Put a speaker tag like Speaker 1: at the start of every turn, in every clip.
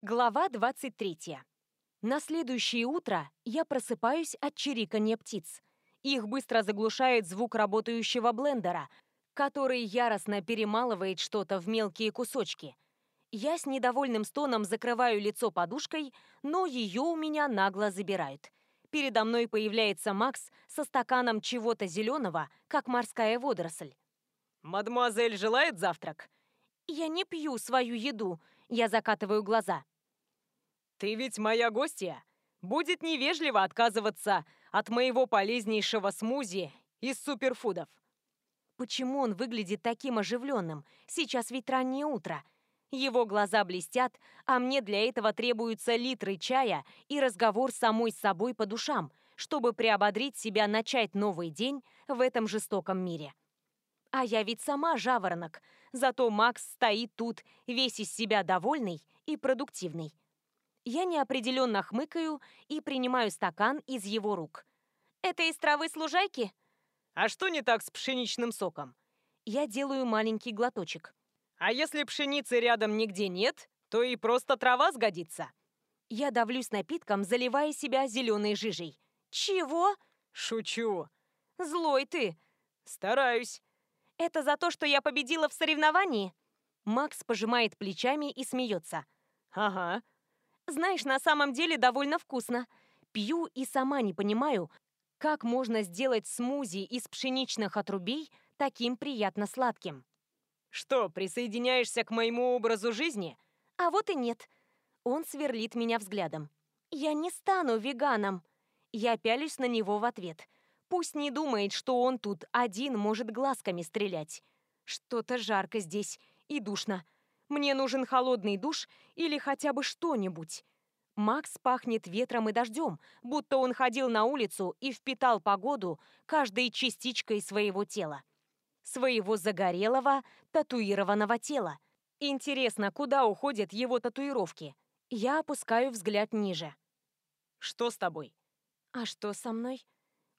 Speaker 1: Глава 23. На следующее утро я просыпаюсь от чириканья птиц. Их быстро заглушает звук работающего блендера, который яростно перемалывает что-то в мелкие кусочки. Я с недовольным стоном закрываю лицо подушкой, но ее у меня нагло забирают. Передо мной появляется Макс со стаканом чего-то зеленого, как морская водоросль.
Speaker 2: «Мадемуазель желает завтрак?»
Speaker 1: «Я не пью свою еду», я закатываю глаза.
Speaker 2: «Ты ведь моя гостья. Будет невежливо отказываться от моего полезнейшего смузи из суперфудов».
Speaker 1: Почему он выглядит таким оживленным? Сейчас ведь раннее утро. Его глаза блестят, а мне для этого требуются литры чая и разговор самой с собой по душам, чтобы приободрить себя начать новый день в этом жестоком мире. А я ведь сама жаворонок, зато Макс стоит тут, весь из себя довольный и продуктивный. Я неопределенно хмыкаю и принимаю стакан из его рук. «Это из травы служайки?»
Speaker 2: «А что не так с пшеничным соком?»
Speaker 1: Я делаю маленький глоточек.
Speaker 2: «А если пшеницы рядом нигде нет, то и просто трава сгодится».
Speaker 1: Я давлюсь напитком, заливая себя зеленой жижей. «Чего?»
Speaker 2: «Шучу».
Speaker 1: «Злой ты».
Speaker 2: «Стараюсь».
Speaker 1: «Это за то, что я победила в соревновании?» Макс пожимает плечами и смеется.
Speaker 2: «Ага».
Speaker 1: Знаешь, на самом деле довольно вкусно. Пью и сама не понимаю, как можно сделать смузи из пшеничных отрубей таким приятно сладким.
Speaker 2: Что, присоединяешься к моему образу жизни?
Speaker 1: А вот и нет. Он сверлит меня взглядом. Я не стану веганом. Я пялюсь на него в ответ. Пусть не думает, что он тут один может глазками стрелять. Что-то жарко здесь и душно. Мне нужен холодный душ или хотя бы что-нибудь. Макс пахнет ветром и дождем, будто он ходил на улицу и впитал погоду каждой частичкой своего тела. Своего загорелого, татуированного тела. Интересно, куда уходят его татуировки? Я опускаю взгляд ниже.
Speaker 2: Что с тобой?
Speaker 1: А что со мной?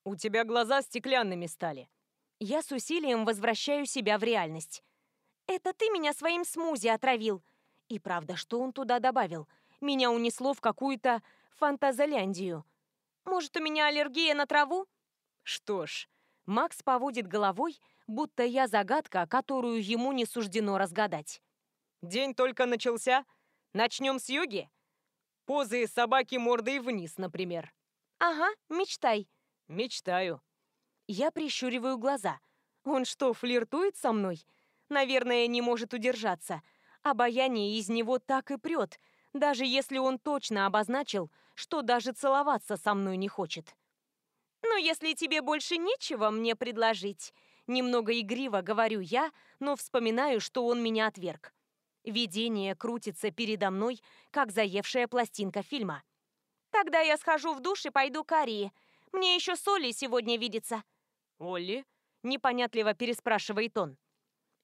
Speaker 2: У тебя глаза стеклянными стали.
Speaker 1: Я с усилием возвращаю себя в реальность. «Это ты меня своим смузи отравил!» И правда, что он туда добавил? Меня унесло в какую-то фантазоляндию. Может, у меня аллергия на траву?
Speaker 2: Что ж,
Speaker 1: Макс поводит головой, будто я загадка, которую ему не суждено разгадать.
Speaker 2: День только начался. Начнем с йоги? Позы собаки мордой вниз, например.
Speaker 1: Ага, мечтай.
Speaker 2: Мечтаю.
Speaker 1: Я прищуриваю глаза. Он что, флиртует со мной? Наверное, не может удержаться. Обаяние из него так и прет, даже если он точно обозначил, что даже целоваться со мной не хочет. «Ну, если тебе больше нечего мне предложить», немного игриво говорю я, но вспоминаю, что он меня отверг. Видение крутится передо мной, как заевшая пластинка фильма. «Тогда я схожу в душ и пойду к Арии. Мне еще с Олей сегодня видится».
Speaker 2: «Олли?»
Speaker 1: – непонятливо переспрашивает он.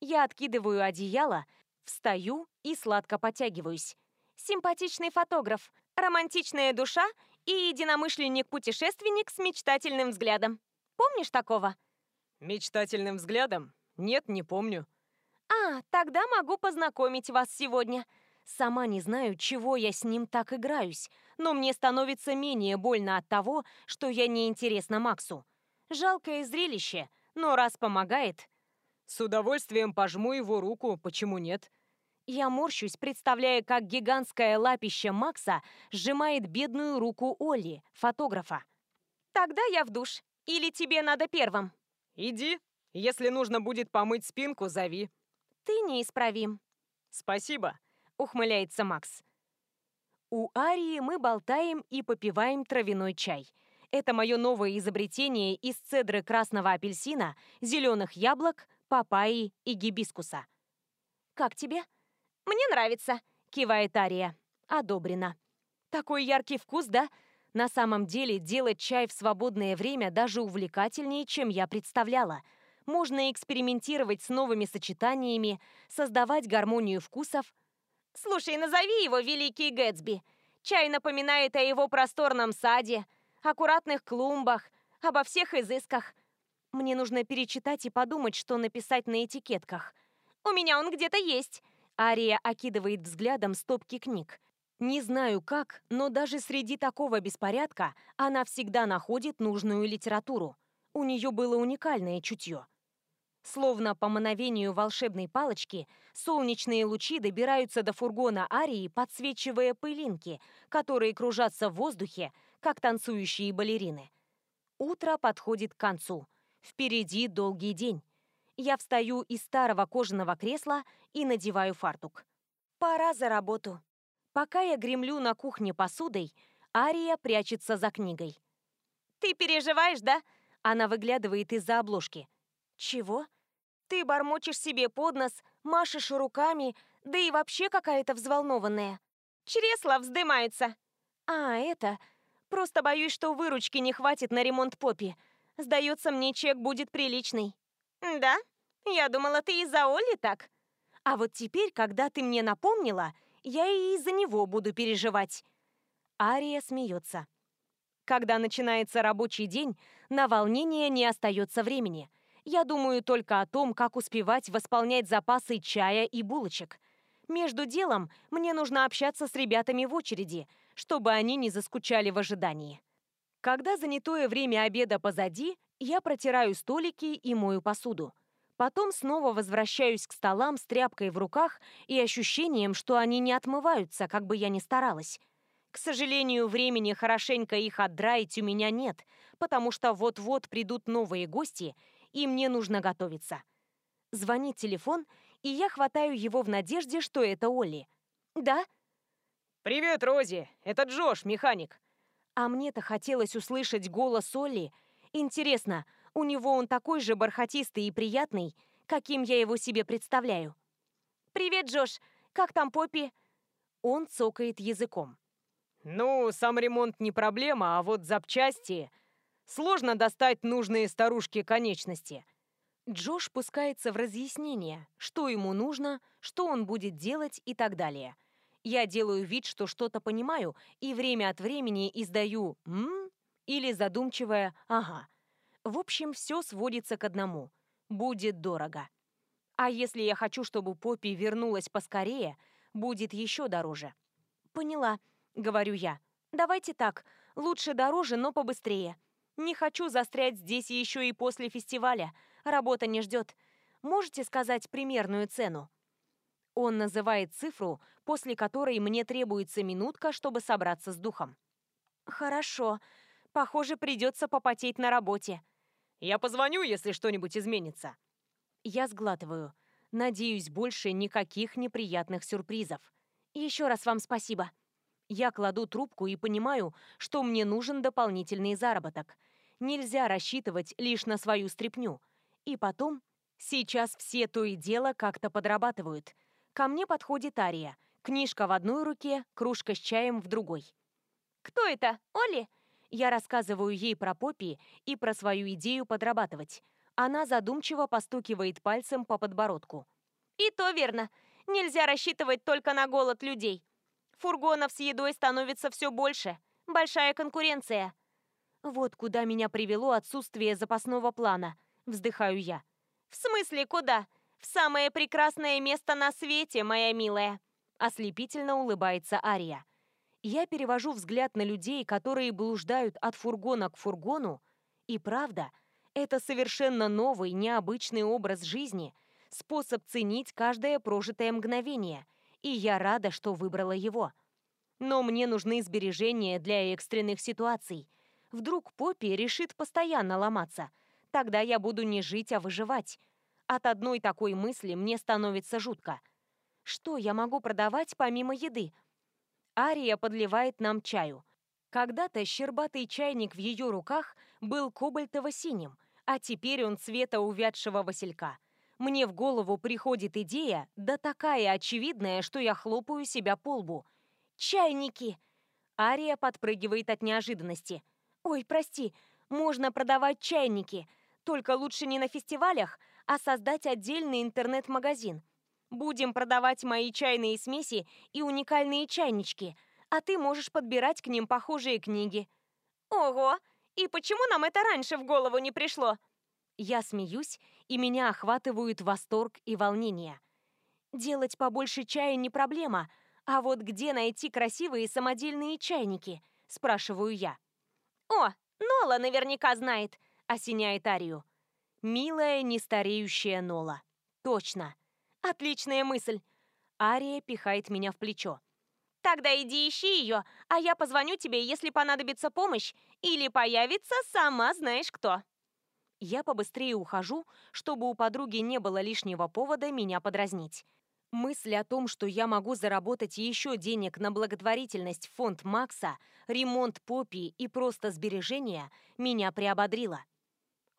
Speaker 1: Я откидываю одеяло, встаю и сладко потягиваюсь. Симпатичный фотограф, романтичная душа и единомышленник-путешественник с мечтательным взглядом. Помнишь такого?
Speaker 2: Мечтательным взглядом? Нет, не помню.
Speaker 1: А, тогда могу познакомить вас сегодня. Сама не знаю, чего я с ним так играюсь, но мне становится менее больно от того, что я неинтересна Максу. Жалкое зрелище, но раз помогает,
Speaker 2: с удовольствием пожму его руку, почему нет?
Speaker 1: Я морщусь, представляя, как гигантское лапище Макса сжимает бедную руку Олли, фотографа. «Тогда я в душ. Или тебе надо первым?»
Speaker 2: «Иди. Если нужно будет помыть спинку, зови».
Speaker 1: «Ты неисправим».
Speaker 2: «Спасибо», —
Speaker 1: ухмыляется Макс. У Арии мы болтаем и попиваем травяной чай. Это мое новое изобретение из цедры красного апельсина, зеленых яблок, папайи и гибискуса. «Как тебе?» «Мне нравится», — кивает Ария. «Одобрено». «Такой яркий вкус, да?» На самом деле, делать чай в свободное время даже увлекательнее, чем я представляла. Можно экспериментировать с новыми сочетаниями, создавать гармонию вкусов. «Слушай, назови его Великий Гэтсби. Чай напоминает о его просторном саде, аккуратных клумбах, обо всех изысках. Мне нужно перечитать и подумать, что написать на этикетках. У меня он где-то есть. Ария окидывает взглядом стопки книг. Не знаю как, но даже среди такого беспорядка она всегда находит нужную литературу. У нее было уникальное чутье. Словно по мановению волшебной палочки, солнечные лучи добираются до фургона Арии, подсвечивая пылинки, которые кружатся в воздухе, как танцующие балерины. Утро подходит к концу. Впереди долгий день. Я встаю из старого кожаного кресла и надеваю фартук. Пора за работу. Пока я гремлю на кухне посудой, Ария прячется за книгой.
Speaker 3: «Ты переживаешь, да?»
Speaker 1: Она выглядывает из-за обложки.
Speaker 3: «Чего?» «Ты бормочешь себе под нос, машешь руками, да и вообще какая-то взволнованная. Чресла вздымаются».
Speaker 1: «А, это...»
Speaker 3: Просто боюсь, что выручки не хватит на ремонт Поппи. Сдается мне, чек будет приличный». «Да? Я думала, ты из-за Олли так».
Speaker 1: «А вот теперь, когда ты мне напомнила, я и из-за него буду переживать». Ария смеется. Когда начинается рабочий день, на волнение не остается времени. Я думаю только о том, как успевать восполнять запасы чая и булочек. Между делом мне нужно общаться с ребятами в очереди, чтобы они не заскучали в ожидании. Когда занятое время обеда позади, я протираю столики и мою посуду. Потом снова возвращаюсь к столам с тряпкой в руках и ощущением, что они не отмываются, как бы я ни старалась. К сожалению, времени хорошенько их отдраить у меня нет, потому что вот-вот придут новые гости, и мне нужно готовиться. Звонит телефон, и я хватаю его в надежде, что это Олли. «Да?»
Speaker 2: «Привет, Рози! Это Джош, механик!»
Speaker 1: А мне-то хотелось услышать голос Олли. Интересно, у него он такой же бархатистый и приятный, каким я его себе представляю.
Speaker 3: «Привет, Джош! Как там Поппи?»
Speaker 1: Он цокает языком.
Speaker 2: «Ну, сам ремонт не проблема, а вот запчасти...» Сложно достать нужные старушке конечности.
Speaker 1: Джош пускается в разъяснение, что ему нужно, что он будет делать и так далее. Я делаю вид, что что-то понимаю, и время от времени издаю «м» или задумчивое «ага». В общем, все сводится к одному. Будет дорого. А если я хочу, чтобы Поппи вернулась поскорее, будет еще дороже. «Поняла», — говорю я. «Давайте так. Лучше дороже, но побыстрее. Не хочу застрять здесь еще и после фестиваля. Работа не ждет. Можете сказать примерную цену?» Он называет цифру, после которой мне требуется минутка, чтобы собраться с духом. «Хорошо. Похоже, придется попотеть на работе».
Speaker 2: «Я позвоню, если что-нибудь изменится».
Speaker 1: Я сглатываю. Надеюсь, больше никаких неприятных сюрпризов. Еще раз вам спасибо. Я кладу трубку и понимаю, что мне нужен дополнительный заработок. Нельзя рассчитывать лишь на свою стряпню. И потом, сейчас все то и дело как-то подрабатывают – Ко мне подходит Ария. Книжка в одной руке, кружка с чаем в другой.
Speaker 3: «Кто это? Оли?»
Speaker 1: Я рассказываю ей про Поппи и про свою идею подрабатывать. Она задумчиво постукивает пальцем по подбородку.
Speaker 3: «И то верно. Нельзя рассчитывать только на голод людей. Фургонов с едой становится все больше. Большая конкуренция».
Speaker 1: «Вот куда меня привело отсутствие запасного плана», — вздыхаю я.
Speaker 3: «В смысле куда? В самое прекрасное место на свете, моя милая!»
Speaker 1: Ослепительно улыбается Ария. Я перевожу взгляд на людей, которые блуждают от фургона к фургону. И правда, это совершенно новый, необычный образ жизни, способ ценить каждое прожитое мгновение. И я рада, что выбрала его. Но мне нужны сбережения для экстренных ситуаций. Вдруг Поппи решит постоянно ломаться. Тогда я буду не жить, а выживать. От одной такой мысли мне становится жутко. Что я могу продавать помимо еды? Ария подливает нам чаю. Когда-то щербатый чайник в ее руках был кобальтово-синим, а теперь он цвета увядшего василька. Мне в голову приходит идея, да такая очевидная, что я хлопаю себя по лбу. «Чайники!» Ария подпрыгивает от неожиданности. «Ой, прости, можно продавать чайники, только лучше не на фестивалях, а создать отдельный интернет-магазин. Будем продавать мои чайные смеси и уникальные чайнички, а ты можешь подбирать к ним похожие книги.
Speaker 3: Ого! И почему нам это раньше в голову не пришло?
Speaker 1: Я смеюсь, и меня охватывают восторг и волнение. Делать побольше чая не проблема, А вот где найти красивые самодельные чайники? Спрашиваю я.
Speaker 3: О, Нола наверняка знает,
Speaker 1: осеняет Арию. Милая, нестареющая Нола. Точно. Отличная мысль. Ария пихает меня в плечо.
Speaker 3: Тогда иди ищи ее, а я позвоню тебе, если понадобится помощь или появится сама знаешь кто.
Speaker 1: Я побыстрее ухожу, чтобы у подруги не было лишнего повода меня подразнить. Мысль о том, что я могу заработать еще денег на благотворительность фонд Макса, ремонт Поппи и просто сбережения, меня приободрила.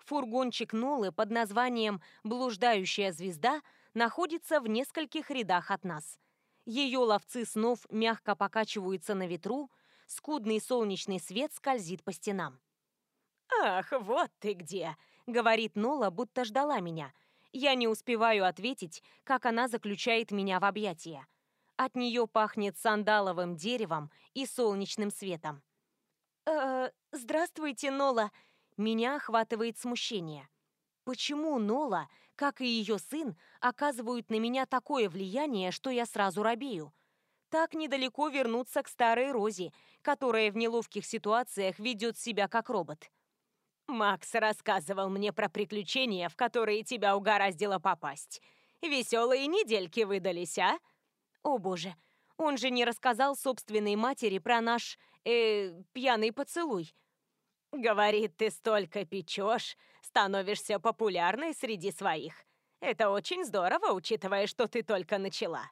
Speaker 1: Фургончик Нолы под названием «Блуждающая звезда» находится в нескольких рядах от нас. Ее ловцы снов мягко покачиваются на ветру, скудный солнечный свет скользит по стенам.
Speaker 2: «Ах, вот ты где!» — говорит
Speaker 1: Нола, будто ждала меня — я не успеваю ответить, как она заключает меня в объятия. От нее пахнет сандаловым деревом и солнечным светом. «Э, «Здравствуйте, Нола!» Меня охватывает смущение. Почему Нола, как и ее сын, оказывают на меня такое влияние, что я сразу робею? Так недалеко вернуться к старой Розе, которая в неловких ситуациях ведет себя как робот.
Speaker 2: Макс рассказывал мне про приключения, в которые тебя угораздило попасть. Веселые недельки выдались, а?
Speaker 1: О боже, он же не рассказал собственной матери про наш, э, пьяный поцелуй.
Speaker 2: Говорит, ты столько печешь, становишься популярной среди своих. Это очень здорово, учитывая, что ты только начала.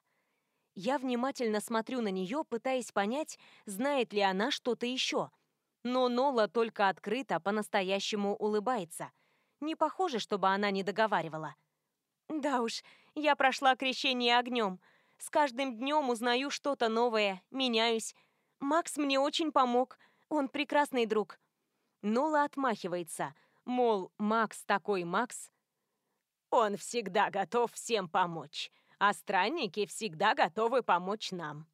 Speaker 1: Я внимательно смотрю на нее, пытаясь понять, знает ли она что-то еще – но Нола только открыто, по-настоящему улыбается. Не похоже, чтобы она не договаривала. Да уж, я прошла крещение огнем. С каждым днем узнаю что-то новое, меняюсь. Макс мне очень помог. Он прекрасный друг. Нола отмахивается, мол, Макс такой Макс.
Speaker 2: Он всегда готов всем помочь, а странники всегда готовы помочь нам.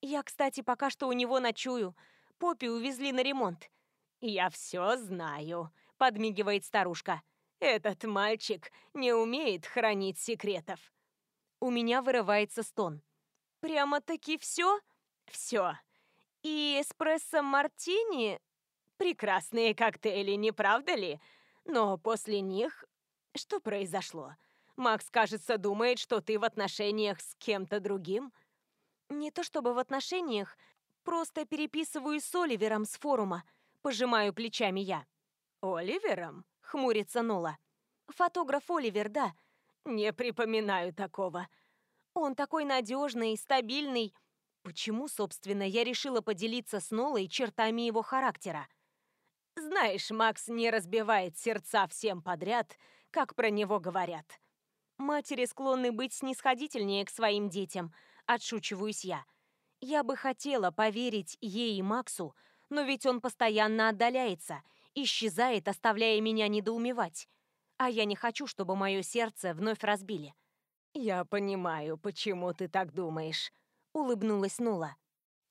Speaker 1: Я, кстати, пока что у него ночую. Поппи увезли на ремонт.
Speaker 2: «Я все знаю», — подмигивает старушка. «Этот мальчик не умеет хранить секретов».
Speaker 1: У меня вырывается стон.
Speaker 3: «Прямо-таки все?»
Speaker 2: «Все.
Speaker 3: И эспрессо-мартини?»
Speaker 2: «Прекрасные коктейли, не правда ли? Но после них... Что произошло? Макс, кажется, думает, что ты в отношениях с кем-то другим?»
Speaker 1: «Не то чтобы в отношениях, Просто переписываю с Оливером с форума. Пожимаю плечами я.
Speaker 2: Оливером?
Speaker 1: Хмурится Нола. Фотограф Оливер, да.
Speaker 2: Не припоминаю такого.
Speaker 1: Он такой надежный, стабильный. Почему, собственно, я решила поделиться с Нолой чертами его характера?
Speaker 2: Знаешь, Макс не разбивает сердца всем подряд, как про него говорят.
Speaker 1: Матери склонны быть снисходительнее к своим детям, отшучиваюсь я. Я бы хотела поверить ей и Максу, но ведь он постоянно отдаляется, исчезает, оставляя меня недоумевать. А я не хочу, чтобы мое сердце вновь разбили.
Speaker 2: «Я понимаю, почему ты так думаешь», — улыбнулась Нула.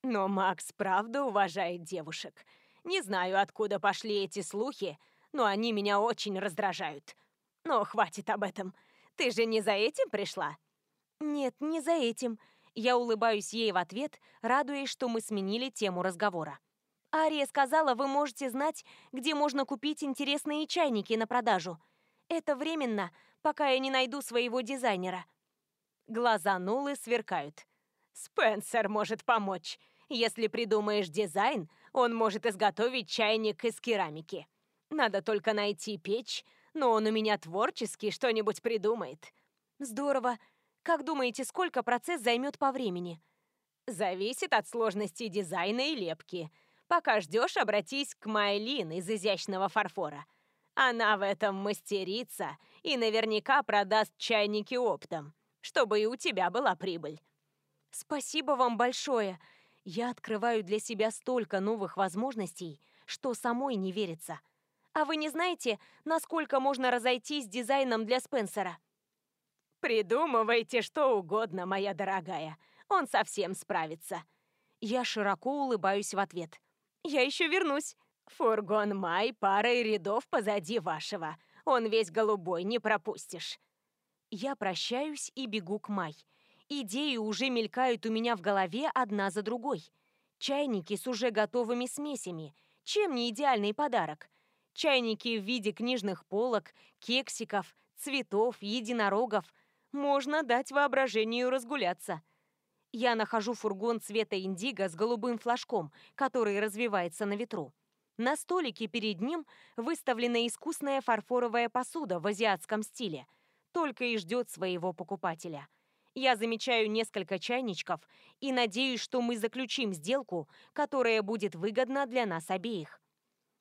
Speaker 2: «Но Макс правда уважает девушек. Не знаю, откуда пошли эти слухи, но они меня очень раздражают. Но хватит об этом. Ты же не за этим пришла?»
Speaker 1: «Нет, не за этим», я улыбаюсь ей в ответ, радуясь, что мы сменили тему разговора. Ария сказала, вы можете знать, где можно купить интересные чайники на продажу. Это временно, пока я не найду своего дизайнера.
Speaker 2: Глаза Нулы сверкают. Спенсер может помочь. Если придумаешь дизайн, он может изготовить чайник из керамики. Надо только найти печь, но он у меня творческий, что-нибудь придумает.
Speaker 1: Здорово. Как думаете, сколько процесс займет по времени?
Speaker 2: Зависит от сложности дизайна и лепки. Пока ждешь, обратись к Майлин из изящного фарфора. Она в этом мастерица и наверняка продаст чайники оптом, чтобы и у тебя была прибыль.
Speaker 1: Спасибо вам большое. Я открываю для себя столько новых возможностей, что самой не верится. А вы не знаете, насколько можно разойтись дизайном для Спенсера?
Speaker 2: «Придумывайте что угодно, моя дорогая. Он совсем справится».
Speaker 1: Я широко улыбаюсь в ответ. «Я еще вернусь».
Speaker 2: «Фургон Май парой рядов позади вашего. Он весь голубой, не пропустишь».
Speaker 1: Я прощаюсь и бегу к Май. Идеи уже мелькают у меня в голове одна за другой. Чайники с уже готовыми смесями. Чем не идеальный подарок? Чайники в виде книжных полок, кексиков, цветов, единорогов. Можно дать воображению разгуляться. Я нахожу фургон цвета индиго с голубым флажком, который развивается на ветру. На столике перед ним выставлена искусная фарфоровая посуда в азиатском стиле, только и ждет своего покупателя. Я замечаю несколько чайничков и надеюсь, что мы заключим сделку, которая будет выгодна для нас обеих.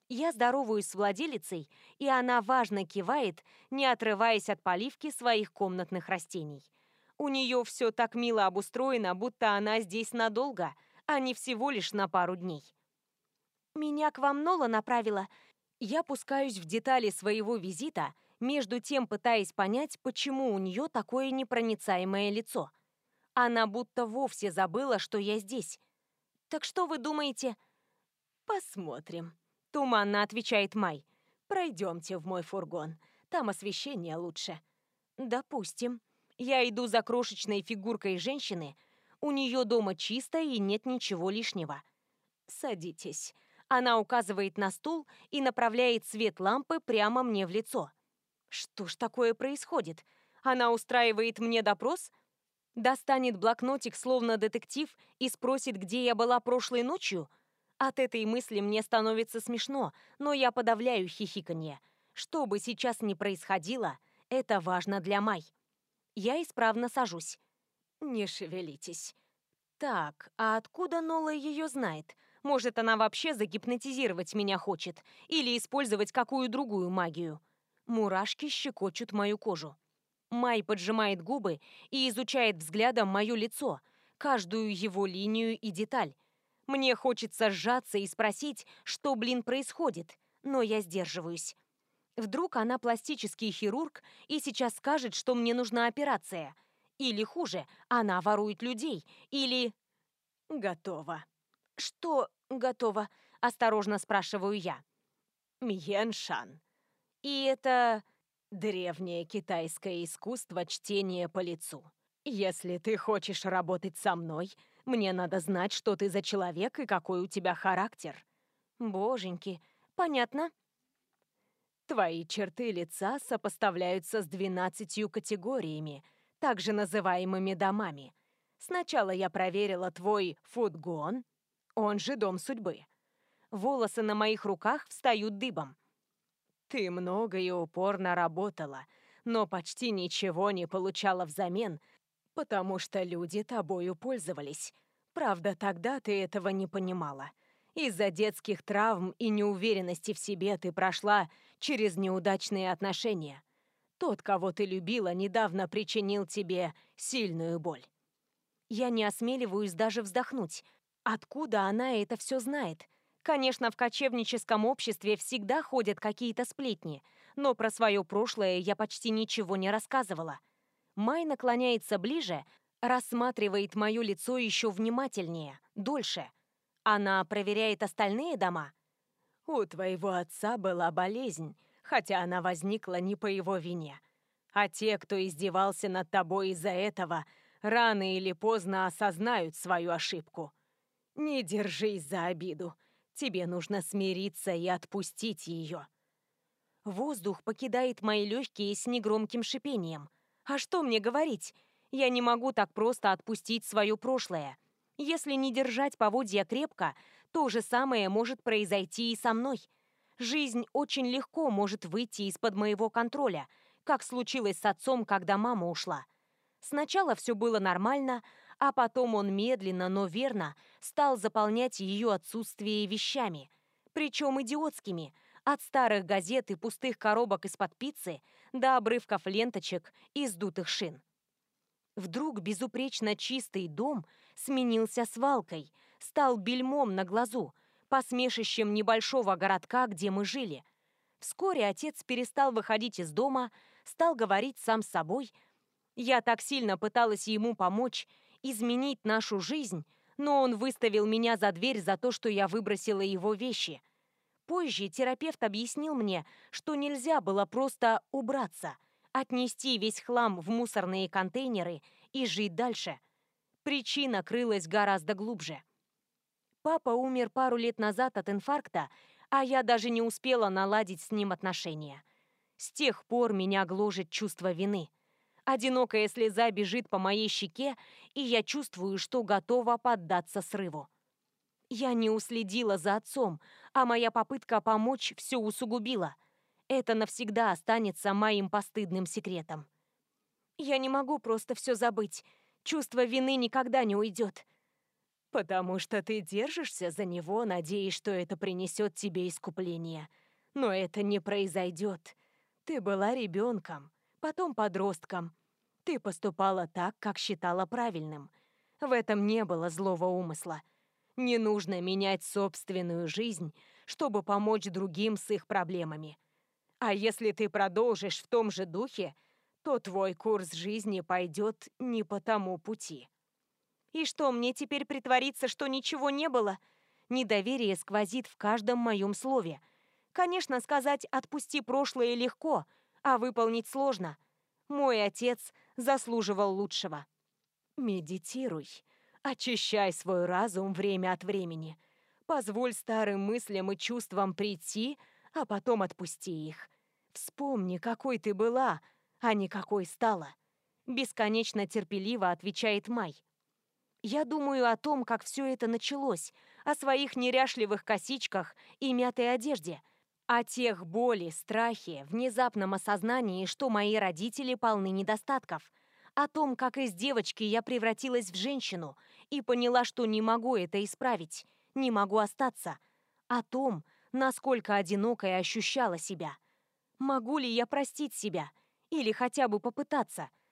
Speaker 1: Я здороваюсь с владелицей, и она важно кивает, не отрываясь от поливки своих комнатных растений. У нее все так мило обустроено, будто она здесь надолго, а не всего лишь на пару дней. Меня к вам Нола направила. Я пускаюсь в детали своего визита, между тем пытаясь понять, почему у нее такое непроницаемое лицо. Она будто вовсе забыла, что я здесь. «Так что вы думаете?» «Посмотрим», — туманно отвечает Май. «Пройдемте в мой фургон. Там освещение лучше». «Допустим. Я иду за крошечной фигуркой женщины. У нее дома чисто и нет ничего лишнего. Садитесь». Она указывает на стул и направляет свет лампы прямо мне в лицо. Что ж такое происходит? Она устраивает мне допрос? Достанет блокнотик, словно детектив, и спросит, где я была прошлой ночью? От этой мысли мне становится смешно, но я подавляю хихиканье. Что бы сейчас ни происходило, это важно для Май. Я исправно сажусь. Не шевелитесь. Так, а откуда Нола ее знает? Может, она вообще загипнотизировать меня хочет или использовать какую другую магию. Мурашки щекочут мою кожу. Май поджимает губы и изучает взглядом мое лицо, каждую его линию и деталь. Мне хочется сжаться и спросить, что, блин, происходит, но я сдерживаюсь. Вдруг она пластический хирург и сейчас скажет, что мне нужна операция. Или хуже, она ворует людей. Или... Готово. Что готово? Осторожно спрашиваю я. Мьеншан. И это древнее китайское искусство чтения по лицу. Если ты хочешь работать со мной, мне надо знать, что ты за человек и какой у тебя характер. Боженьки, понятно. Твои черты лица сопоставляются с двенадцатью категориями, также называемыми домами. Сначала я проверила твой фудгон, он же дом судьбы. Волосы на моих руках встают дыбом. Ты много и упорно работала, но почти ничего не получала взамен, потому что люди тобою пользовались. Правда, тогда ты этого не понимала. Из-за детских травм и неуверенности в себе ты прошла через неудачные отношения. Тот, кого ты любила, недавно причинил тебе сильную боль. Я не осмеливаюсь даже вздохнуть. Откуда она это все знает? Конечно, в кочевническом обществе всегда ходят какие-то сплетни, но про свое прошлое я почти ничего не рассказывала. Май наклоняется ближе, рассматривает мое лицо еще внимательнее, дольше. Она проверяет остальные дома. У твоего отца была болезнь, хотя она возникла не по его вине. А те, кто издевался над тобой из-за этого, рано или поздно осознают свою ошибку. Не держись за обиду. Тебе нужно смириться и отпустить ее. Воздух покидает мои легкие с негромким шипением. А что мне говорить? Я не могу так просто отпустить свое прошлое. Если не держать поводья крепко, то же самое может произойти и со мной. Жизнь очень легко может выйти из-под моего контроля, как случилось с отцом, когда мама ушла. Сначала все было нормально, а потом он медленно, но верно стал заполнять ее отсутствие вещами, причем идиотскими, от старых газет и пустых коробок из-под пиццы до обрывков ленточек и сдутых шин. Вдруг безупречно чистый дом сменился свалкой, стал бельмом на глазу, посмешищем небольшого городка, где мы жили. Вскоре отец перестал выходить из дома, стал говорить сам с собой. Я так сильно пыталась ему помочь, изменить нашу жизнь, но он выставил меня за дверь за то, что я выбросила его вещи. Позже терапевт объяснил мне, что нельзя было просто убраться, отнести весь хлам в мусорные контейнеры и жить дальше. Причина крылась гораздо глубже. Папа умер пару лет назад от инфаркта, а я даже не успела наладить с ним отношения. С тех пор меня гложет чувство вины. Одинокая слеза бежит по моей щеке, и я чувствую, что готова поддаться срыву. Я не уследила за отцом, а моя попытка помочь все усугубила. Это навсегда останется моим постыдным секретом. Я не могу просто все забыть. Чувство вины никогда не уйдет.
Speaker 2: Потому что ты держишься за него, надеясь, что это принесет тебе искупление. Но это не произойдет. Ты была ребенком, потом подростком. Ты поступала так, как считала правильным. В этом не было злого умысла. Не нужно менять собственную жизнь, чтобы помочь другим с их проблемами. А если ты продолжишь в том же духе, то твой курс жизни пойдет не по тому пути.
Speaker 1: И что, мне теперь притвориться, что ничего не было? Недоверие сквозит в каждом моем слове. Конечно, сказать «отпусти прошлое» легко, а выполнить сложно. Мой отец заслуживал лучшего.
Speaker 2: Медитируй. Очищай свой разум время от времени. Позволь старым мыслям и чувствам прийти, а потом отпусти их. Вспомни, какой ты была, а не какой стала.
Speaker 1: Бесконечно терпеливо отвечает Май. Я думаю о том, как все это началось, о своих неряшливых косичках и мятой одежде, о тех боли, страхе, внезапном осознании, что мои родители полны недостатков, о том, как из девочки я превратилась в женщину и поняла, что не могу это исправить, не могу остаться, о том, насколько одинокой ощущала себя. Могу ли я простить себя? Или хотя бы попытаться?